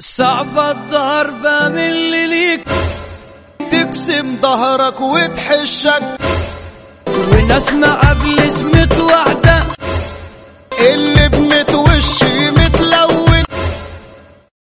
صعبة الضربة من اللي ليك. تقسم ظهرك وتحشك. ونسمع قبل